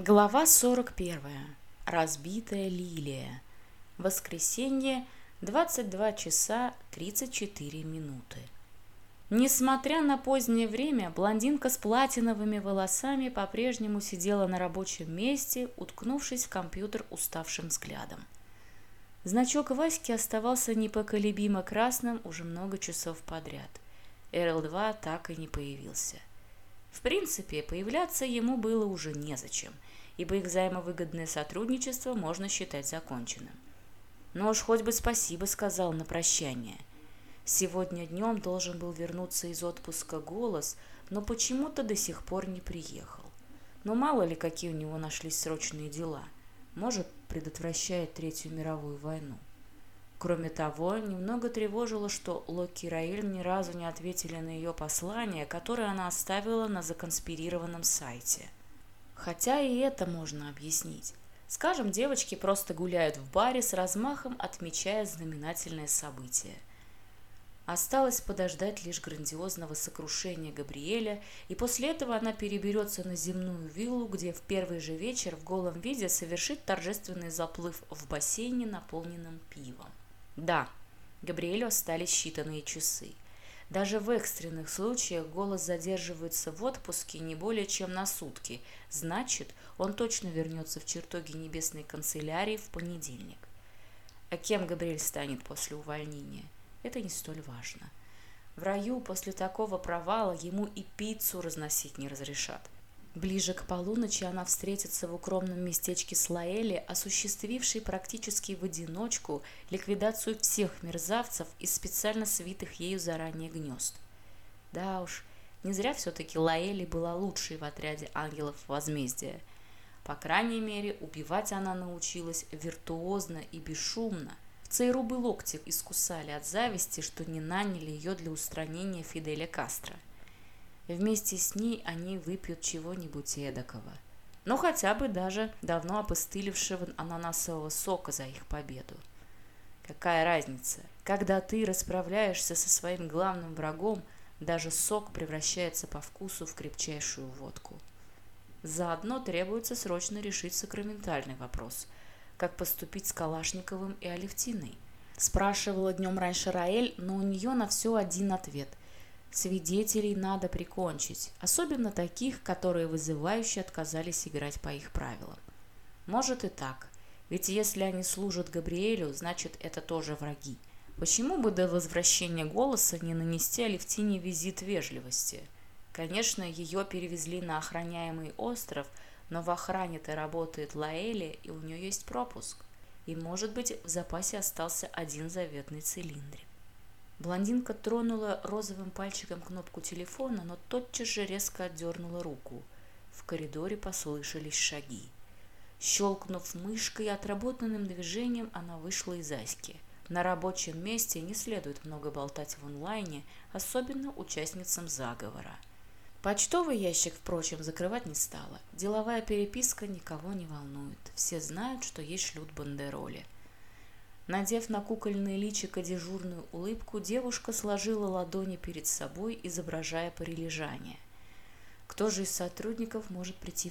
Глава 41. Разбитая лилия. Воскресенье, 22 часа 34 минуты. Несмотря на позднее время, блондинка с платиновыми волосами по-прежнему сидела на рабочем месте, уткнувшись в компьютер уставшим взглядом. Значок Васьки оставался непоколебимо красным уже много часов подряд. РЛ-2 так и не появился – В принципе, появляться ему было уже незачем, ибо их взаимовыгодное сотрудничество можно считать законченным. Ну уж хоть бы спасибо сказал на прощание. Сегодня днем должен был вернуться из отпуска голос, но почему-то до сих пор не приехал. Но мало ли какие у него нашлись срочные дела. Может, предотвращает Третью мировую войну. Кроме того, немного тревожило, что Локи Раэль ни разу не ответили на ее послание, которое она оставила на законспирированном сайте. Хотя и это можно объяснить. Скажем, девочки просто гуляют в баре с размахом, отмечая знаменательное событие. Осталось подождать лишь грандиозного сокрушения Габриэля, и после этого она переберется на земную виллу, где в первый же вечер в голом виде совершит торжественный заплыв в бассейне, наполненном пивом. Да, Габриэлю остались считанные часы. Даже в экстренных случаях голос задерживается в отпуске не более чем на сутки. Значит, он точно вернется в чертоги небесной канцелярии в понедельник. А кем Габриэль станет после увольнения? Это не столь важно. В раю после такого провала ему и пиццу разносить не разрешат – Ближе к полуночи она встретится в укромном местечке Слаэли, осуществившей практически в одиночку ликвидацию всех мерзавцев из специально свитых ею заранее гнезд. Да уж, не зря все-таки Лаэли была лучшей в отряде ангелов возмездия. По крайней мере, убивать она научилась виртуозно и бесшумно. В Цейру бы локти искусали от зависти, что не наняли ее для устранения Фиделя Кастро – Вместе с ней они выпьют чего-нибудь эдакого. Ну, хотя бы даже давно опостылевшего ананасового сока за их победу. Какая разница? Когда ты расправляешься со своим главным врагом, даже сок превращается по вкусу в крепчайшую водку. Заодно требуется срочно решить сакраментальный вопрос – как поступить с Калашниковым и Алевтиной. Спрашивала днем раньше Раэль, но у нее на все один ответ – свидетелей надо прикончить, особенно таких, которые вызывающе отказались играть по их правилам. Может и так, ведь если они служат Габриэлю, значит это тоже враги. Почему бы до возвращения голоса не нанести Алифтине визит вежливости? Конечно, ее перевезли на охраняемый остров, но в охране-то работает Лаэли, и у нее есть пропуск. И, может быть, в запасе остался один заветный цилиндрик. Блондинка тронула розовым пальчиком кнопку телефона, но тотчас же резко отдернула руку. В коридоре послышались шаги. Щелкнув мышкой и отработанным движением, она вышла из Аськи. На рабочем месте не следует много болтать в онлайне, особенно участницам заговора. Почтовый ящик, впрочем, закрывать не стала. Деловая переписка никого не волнует. Все знают, что есть шлют бандероли – Надев на кукольное личико дежурную улыбку, девушка сложила ладони перед собой, изображая прилежание. Кто же из сотрудников может прийти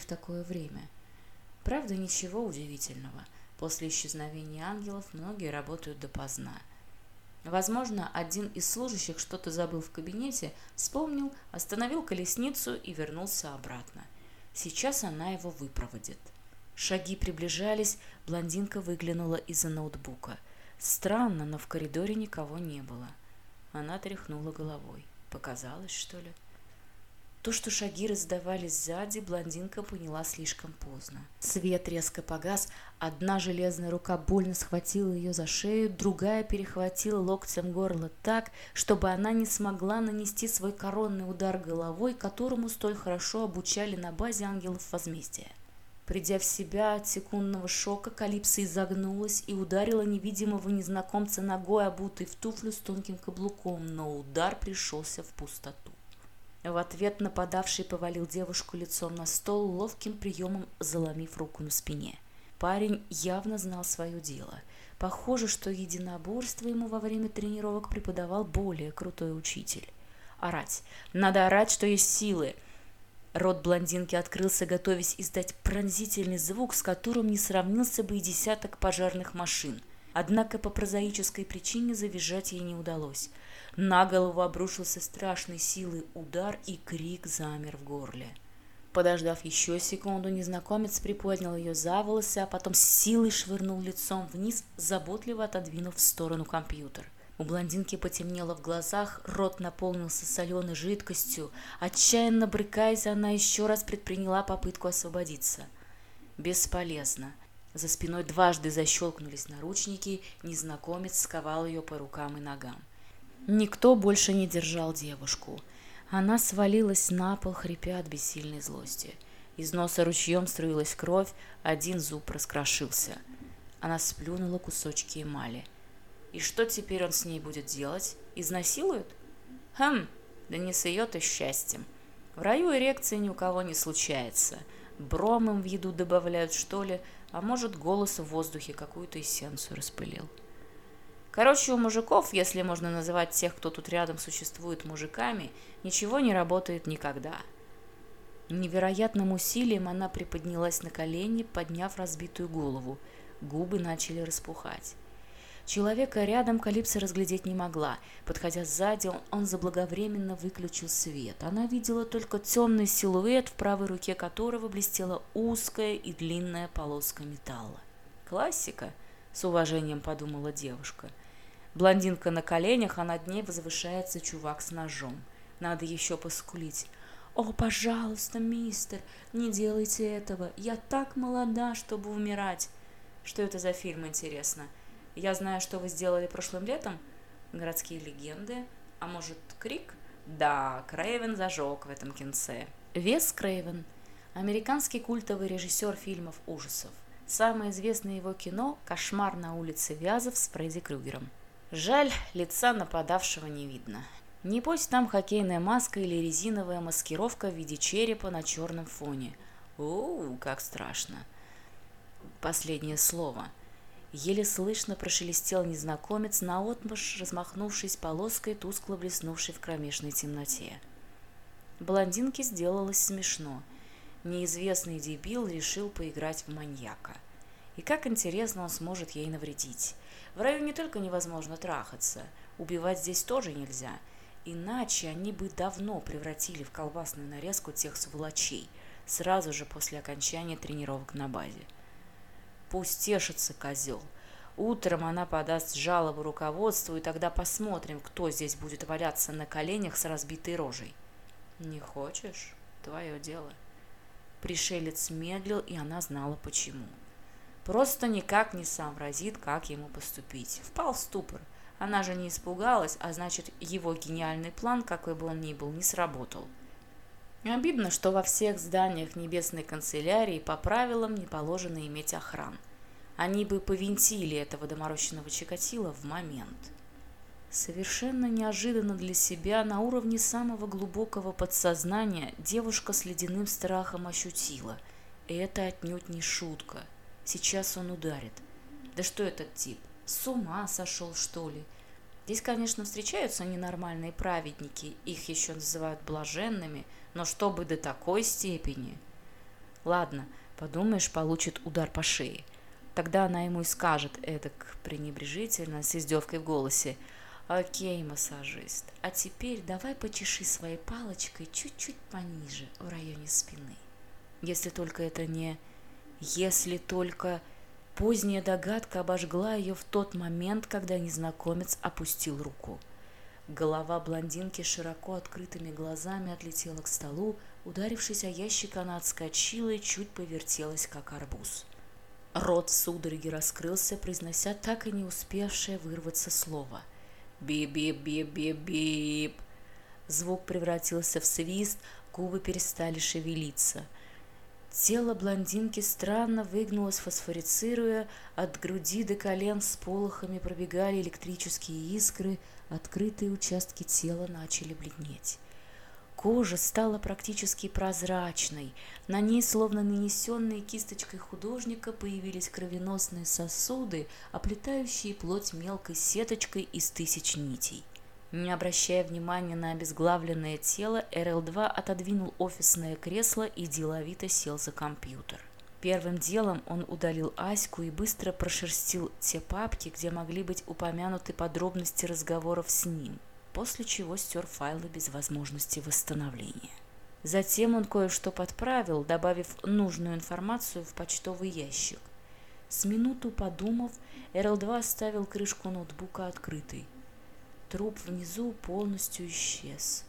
в такое время? Правда, ничего удивительного. После исчезновения ангелов многие работают допоздна. Возможно, один из служащих что-то забыл в кабинете, вспомнил, остановил колесницу и вернулся обратно. Сейчас она его выпроводит. Шаги приближались, блондинка выглянула из-за ноутбука – Странно, но в коридоре никого не было. Она тряхнула головой. Показалось, что ли? То, что шаги раздавались сзади, блондинка поняла слишком поздно. Свет резко погас, одна железная рука больно схватила ее за шею, другая перехватила локтем горло так, чтобы она не смогла нанести свой коронный удар головой, которому столь хорошо обучали на базе ангелов возмездия. Придя в себя от секундного шока, Калипсо изогнулась и ударила невидимого незнакомца ногой, обутой в туфлю с тонким каблуком, но удар пришелся в пустоту. В ответ нападавший повалил девушку лицом на стол, ловким приемом заломив руку на спине. Парень явно знал свое дело. Похоже, что единоборство ему во время тренировок преподавал более крутой учитель. Орать. Надо орать, что есть силы. Рот блондинки открылся, готовясь издать пронзительный звук, с которым не сравнился бы и десяток пожарных машин. Однако по прозаической причине завизжать ей не удалось. На голову обрушился страшной силой удар, и крик замер в горле. Подождав еще секунду, незнакомец приподнял ее за волосы, а потом с силой швырнул лицом вниз, заботливо отодвинув в сторону компьютер. У блондинки потемнело в глазах, рот наполнился соленой жидкостью. Отчаянно брыкаясь, она еще раз предприняла попытку освободиться. Бесполезно. За спиной дважды защелкнулись наручники, незнакомец сковал ее по рукам и ногам. Никто больше не держал девушку. Она свалилась на пол, хрипя от бессильной злости. Из носа ручьем струилась кровь, один зуб раскрошился. Она сплюнула кусочки эмали – и что теперь он с ней будет делать? Изнасилует? Хм, да не с ее-то счастьем. В раю эрекции ни у кого не случается. Бром им в еду добавляют, что ли, а может, голос в воздухе какую-то эссенцию распылил. Короче, у мужиков, если можно называть тех, кто тут рядом существует мужиками, ничего не работает никогда. Невероятным усилием она приподнялась на колени, подняв разбитую голову. Губы начали распухать. Человека рядом Калипсо разглядеть не могла. Подходя сзади, он, он заблаговременно выключил свет. Она видела только темный силуэт, в правой руке которого блестела узкая и длинная полоска металла. «Классика», — с уважением подумала девушка. Блондинка на коленях, а над ней возвышается чувак с ножом. Надо еще поскулить. «О, пожалуйста, мистер, не делайте этого. Я так молода, чтобы умирать». «Что это за фильм, интересно?» Я знаю, что вы сделали прошлым летом. Городские легенды. А может, крик? Да, Крейвен зажег в этом кинце. Вес Крейвен – американский культовый режиссер фильмов ужасов. Самое известное его кино – «Кошмар на улице Вязов» с Фредди Крюгером. Жаль, лица нападавшего не видно. Небось там хоккейная маска или резиновая маскировка в виде черепа на черном фоне. Оу, как страшно. Последнее слово – Еле слышно прошелестел незнакомец, наотмашь размахнувшись полоской, тускло блеснувшей в кромешной темноте. Блондинке сделалось смешно. Неизвестный дебил решил поиграть в маньяка. И как интересно он сможет ей навредить. В раю не только невозможно трахаться, убивать здесь тоже нельзя. Иначе они бы давно превратили в колбасную нарезку тех сволочей, сразу же после окончания тренировок на базе. Пусть тешится козел. Утром она подаст жалобу руководству, и тогда посмотрим, кто здесь будет валяться на коленях с разбитой рожей. Не хочешь? Твое дело. Пришелец медлил, и она знала почему. Просто никак не сообразит, как ему поступить. Впал в ступор. Она же не испугалась, а значит, его гениальный план, какой бы он ни был, не сработал. Обидно, что во всех зданиях небесной канцелярии по правилам не положено иметь охран. Они бы повинтили этого доморощенного Чикатила в момент. Совершенно неожиданно для себя на уровне самого глубокого подсознания девушка с ледяным страхом ощутила. Это отнюдь не шутка. Сейчас он ударит. Да что этот тип? С ума сошел, что ли? Здесь, конечно, встречаются ненормальные праведники, их еще называют блаженными, но чтобы до такой степени... Ладно, подумаешь, получит удар по шее. Тогда она ему и скажет эдак пренебрежительно, с издевкой в голосе. «Окей, массажист, а теперь давай почеши своей палочкой чуть-чуть пониже, в районе спины. Если только это не... Если только...» Поздняя догадка обожгла ее в тот момент, когда незнакомец опустил руку. Голова блондинки широко открытыми глазами отлетела к столу, ударившись о ящик, она отскочила и чуть повертелась, как арбуз. Рот в судороге раскрылся, произнося так и не успевшее вырваться слово. «Бип-бип-бип-бип-бип!» Звук превратился в свист, губы перестали шевелиться – Тело блондинки странно выгнулось фосфорицируя, от груди до колен с полохами пробегали электрические искры, открытые участки тела начали бледнеть. Кожа стала практически прозрачной, на ней, словно нанесенные кисточкой художника, появились кровеносные сосуды, оплетающие плоть мелкой сеточкой из тысяч нитей. Не обращая внимания на обезглавленное тело, РЛ-2 отодвинул офисное кресло и деловито сел за компьютер. Первым делом он удалил Аську и быстро прошерстил те папки, где могли быть упомянуты подробности разговоров с ним, после чего стер файлы без возможности восстановления. Затем он кое-что подправил, добавив нужную информацию в почтовый ящик. С минуту подумав, РЛ-2 оставил крышку ноутбука открытой. Труп внизу полностью исчез.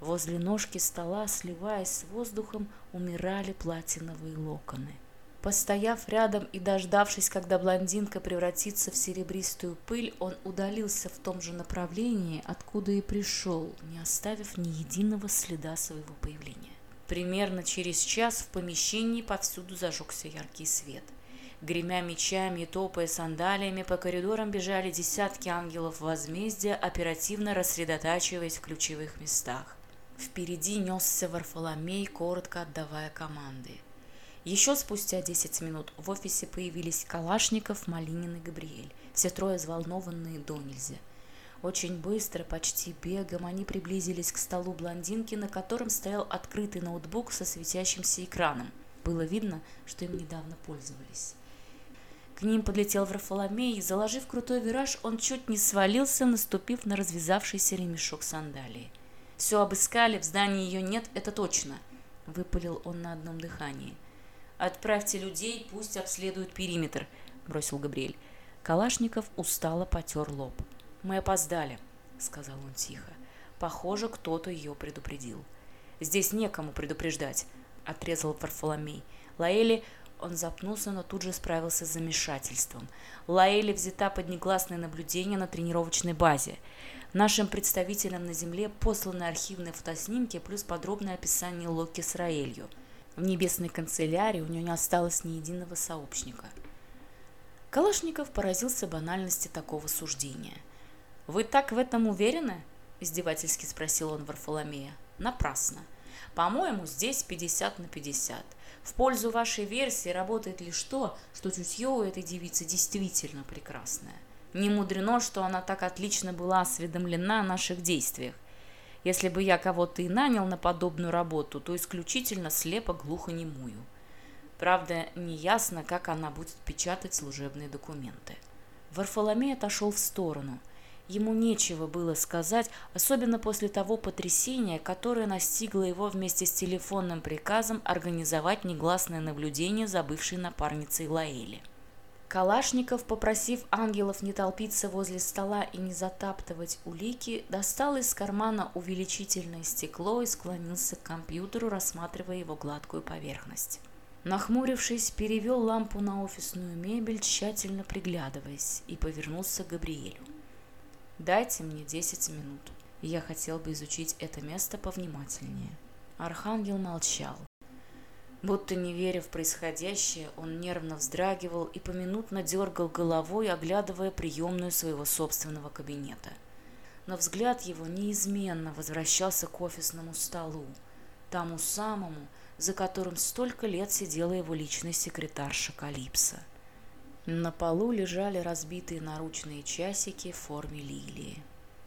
Возле ножки стола, сливаясь с воздухом, умирали платиновые локоны. Постояв рядом и дождавшись, когда блондинка превратится в серебристую пыль, он удалился в том же направлении, откуда и пришел, не оставив ни единого следа своего появления. Примерно через час в помещении повсюду зажегся яркий свет. Гремя мечами и топая сандалиями, по коридорам бежали десятки ангелов возмездия, оперативно рассредотачиваясь в ключевых местах. Впереди несся Варфоломей, коротко отдавая команды – еще спустя 10 минут в офисе появились Калашников, Малинин и Габриэль, все трое взволнованные до нельзя. Очень быстро, почти бегом, они приблизились к столу блондинки, на котором стоял открытый ноутбук со светящимся экраном. Было видно, что им недавно пользовались. К ним подлетел Варфоломей, заложив крутой вираж, он чуть не свалился, наступив на развязавшийся ремешок сандалии. «Все обыскали, в здании ее нет, это точно!» — выпалил он на одном дыхании. «Отправьте людей, пусть обследуют периметр», — бросил Габриэль. Калашников устало потер лоб. «Мы опоздали», — сказал он тихо. «Похоже, кто-то ее предупредил». «Здесь некому предупреждать», — отрезал Варфоломей. «Лаэли он запнулся, но тут же справился с замешательством. Лаэли взята под негласное наблюдение на тренировочной базе. Нашим представителям на Земле посланы архивные фотоснимки плюс подробное описание Локи с Раэлью. В небесной канцелярии у нее не осталось ни единого сообщника. Калашников поразился банальности такого суждения. «Вы так в этом уверены?» – издевательски спросил он Варфоломея. «Напрасно. По-моему, здесь 50 на 50. В пользу вашей версии работает лишь то, что чутье у этой девицы действительно прекрасное. Не мудрено, что она так отлично была осведомлена о наших действиях. Если бы я кого-то и нанял на подобную работу, то исключительно слепо-глухонемую. Правда, неясно, как она будет печатать служебные документы. Варфоломей отошел в сторону. Ему нечего было сказать, особенно после того потрясения, которое настигло его вместе с телефонным приказом организовать негласное наблюдение за бывшей напарницей Лаэли. Калашников, попросив ангелов не толпиться возле стола и не затаптывать улики, достал из кармана увеличительное стекло и склонился к компьютеру, рассматривая его гладкую поверхность. Нахмурившись, перевел лампу на офисную мебель, тщательно приглядываясь, и повернулся к Габриэлю. Дайте мне 10 минут. Я хотел бы изучить это место повнимательнее. Архангел молчал. Будто не веря в происходящее, он нервно вздрагивал и поминутно дергал головой, оглядывая приемную своего собственного кабинета. Но взгляд его неизменно возвращался к офисному столу, тому самому, за которым столько лет сидела его личный секретарша Калипса. На полу лежали разбитые наручные часики в форме лилии.